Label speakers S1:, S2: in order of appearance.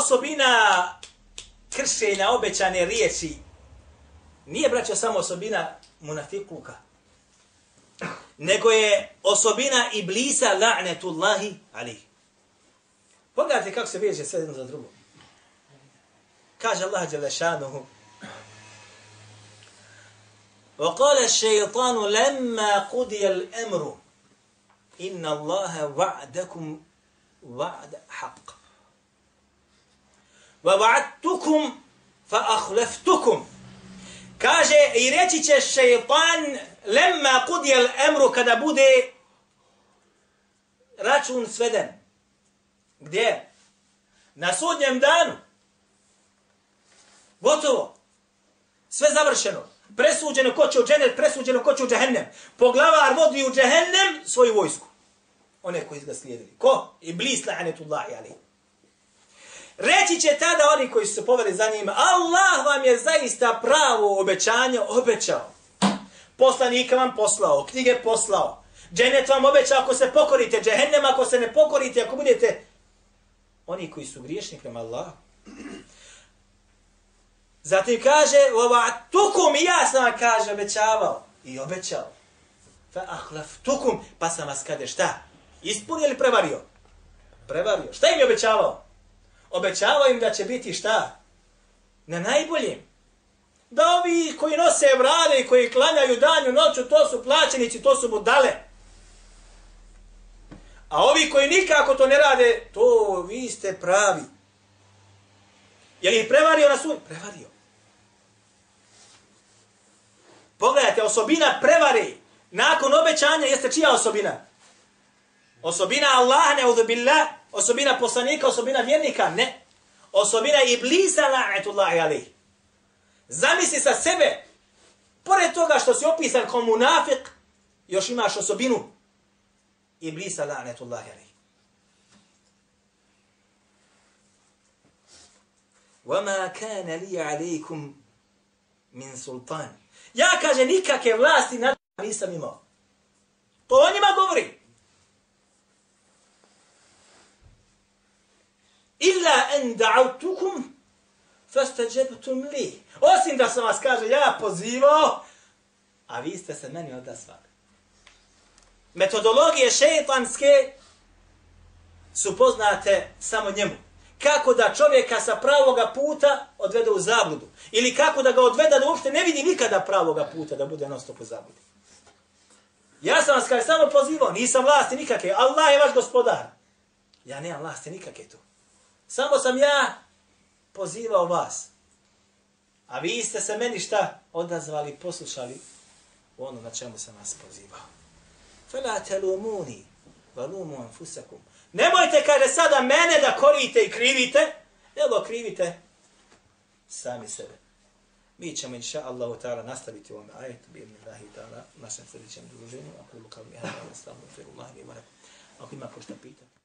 S1: osobina kršenja obećane riječi nije, braćo, samo osobina munafikluka, nego je osobina iblisa la'netullahi alih. Pogledajte kako se veže sve jedno za drugo. Kaže Allah Đelešanuhu, وقال الشيطان لما قضي الأمر إن الله وعدكم وعد حق ووعدتكم فأخلفتكم Kaže, i reći će šeitan, lemma kudijel emru, kada bude račun sveden. Gdje? Na sudnjem danu. Gotovo. Sve završeno. Presuđeno ko će u dženet, presuđeno ko će u džehennem. Poglavar vodi u džehennem svoju vojsku. One koji ga slijedili. Ko? Iblis la'anetullahi alaihi. Reći će tada oni koji su poveli za njima, Allah vam je zaista pravo obećanje obećao. Poslanika vam poslao, knjige poslao. Dženet vam obećao ako se pokorite, džehennem ako se ne pokorite, ako budete oni koji su griješni prema Allahu. Zatim kaže, ova tukum i ja sam vam kaže, obećavao. I obećao. Fa ahlaf tukum, pa sam vas kade šta? Ispunio ili prevario? Prevario. Šta im je obećavao? Obećavao im da će biti šta? Na najboljem. Da ovi koji nose vrade i koji klanjaju danju noću, to su plaćenici, to su budale. A ovi koji nikako to ne rade, to vi ste pravi. Je li ih prevario na svoj? Prevario. Pogledajte, osobina prevari nakon obećanja jeste čija osobina? Osobina Allah ne uzubillah, osobina poslanika, osobina vjernika, ne. Osobina iblisa la'etullahi alih. Zamisli sa sebe, pored toga što si opisan kao munafik, još imaš osobinu iblisa la'etullahi alih. وَمَا كَانَ لِي عَلَيْكُمْ مِنْ سُلْطَانِ Ja, kaže, nikakve vlasti nad nisam imao. To o njima govori. Illa en da'autukum fastajabtum li. Osim da sam vas kaže ja pozivao, a vi ste se meni odazvali. Metodologije šeitanske su poznate samo njemu. Kako da čovjeka sa pravoga puta odvede u zabludu. Ili kako da ga odvede da uopšte ne vidi nikada pravoga puta da bude nostop u zabludi. Ja sam vas kaže samo pozivao, nisam vlasti nikakve. Allah je vaš gospodar. Ja nemam vlasti nikakve tu. Samo sam ja pozivao vas. A vi ste se meni šta odazvali, poslušali ono na čemu sam vas pozivao. Fela telumuni, valumu anfusakum. Nemojte, kaže, sada mene da korite i krivite, nego krivite sami sebe. Mi ćemo, inša Allahu ta'ala, nastaviti u ovome ajetu, bi ibn Allahi ta'ala, našem sljedećem druženju, ako lukav mi hada, nastavno, Ako ima ko šta pitati.